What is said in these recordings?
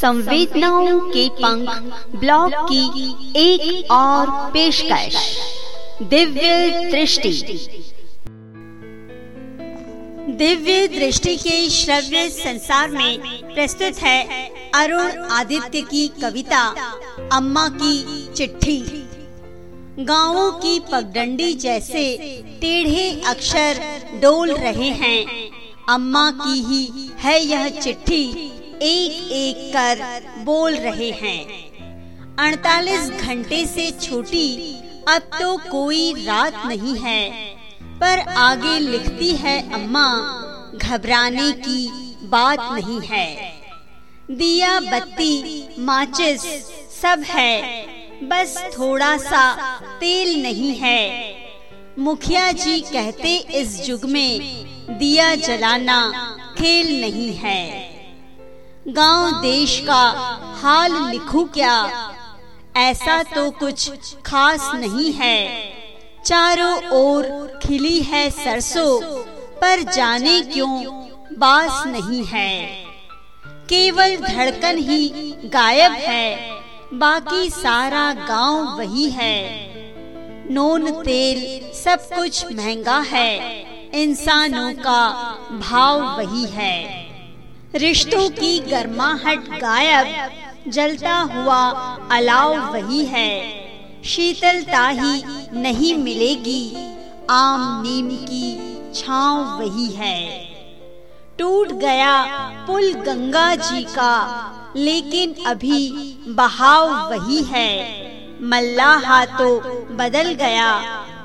संवेदनाओं के पंख ब्लॉग की एक और पेशकश। दिव्य दृष्टि। दिव्य दृष्टि के श्रव्य संसार में प्रस्तुत है अरुण आदित्य की कविता, अम्मा की चिट्ठी। गाँवों की पगडंडी जैसे टेढ़े अक्षर डोल रहे हैं। अम्मा की ही है यह चिट्ठी। एक एक कर बोल रहे हैं। अड़तालीस घंटे से छोटी, अब तो कोई रात नहीं है। पर आगे लिखती है अम्मा, घबराने की बात नहीं है। दिया बत्ती माचिस, सब है। बस थोड़ा सा तेल नहीं है। मुखिया जी कहते इस युग में, दिया जलाना खेल नहीं है। गाँव देश का हाल लिखूं क्या? ऐसा तो कुछ खास नहीं है। चारों ओर खिली है सरसों, पर जाने क्यों बास नहीं है? केवल धड़कन ही गायब है, बाकी सारा गाँव वही है। नोन तेल सब कुछ महँगा है, इंसानों का भाव वही है। रिश्तों की गर्माहट गायब, जलता हुआ अलाव वही है। शीतलता ही नहीं मिलेगी, आम नीम की छाव वही है। टूट गया पुल गंगा जी का, लेकिन अभी बहाव वही है। मल्लाहा तो बदल गया,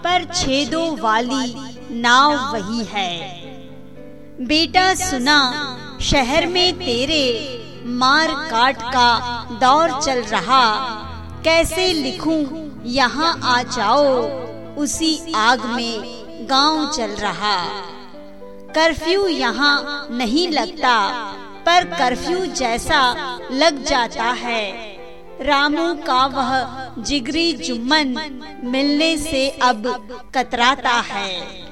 पर छेदों वाली नाव वही है। बेटा सुना शहर में तेरे मार काट का दौर चल रहा। कैसे लिखूं, यहाँ आ जाओ, उसी आग में गाँव चल रहा। कर्फ्यू यहाँ नहीं लगता, पर कर्फ्यू जैसा लग जाता है। रामू का वह जिगरी जुम्मन मिलने से अब कतराता है।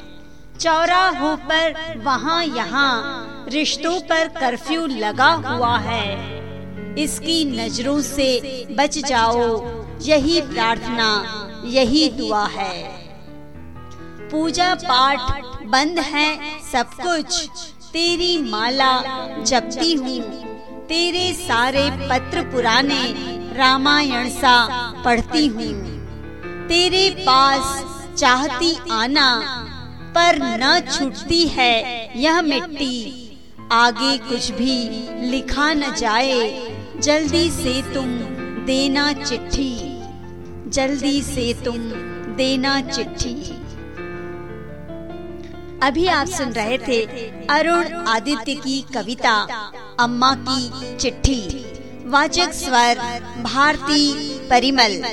चौराहों पर वहाँ यहाँ रिश्तों पर कर्फ्यू लगा हुआ है। इसकी नज़रों से बच जाओ। यही प्रार्थना, यही दुआ है। पूजा पाठ बंद है, सब कुछ। तेरी माला जपती हूँ। तेरे सारे पत्र पुराने रामायण सा पढ़ती हूँ। तेरे पास चाहती आना, पर न छूटती है यह मिट्टी। आगे कुछ भी लिखा न जाए, जल्दी से तुम देना चिट्ठी। जल्दी से तुम देना चिट्ठी। अभी आप सुन रहे थे अरुण आदित्य की कविता, अम्मा की चिट्ठी। वाचक स्वर, भारती परिमल।